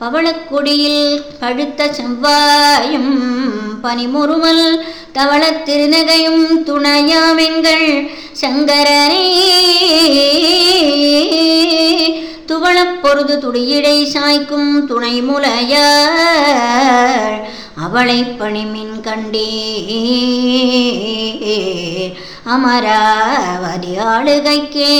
பவளக்குடியில் பழுத்த செவ்வாயும் பனிமுறுமல் தவளத் திருநகையும் துணையாமெங்கள் சங்கரனே துவளப் பொருது துடியிடை சாய்க்கும் துணை முலையாள் அவளை பணிமின் கண்டே அமராவதி ஆளுகைக்கே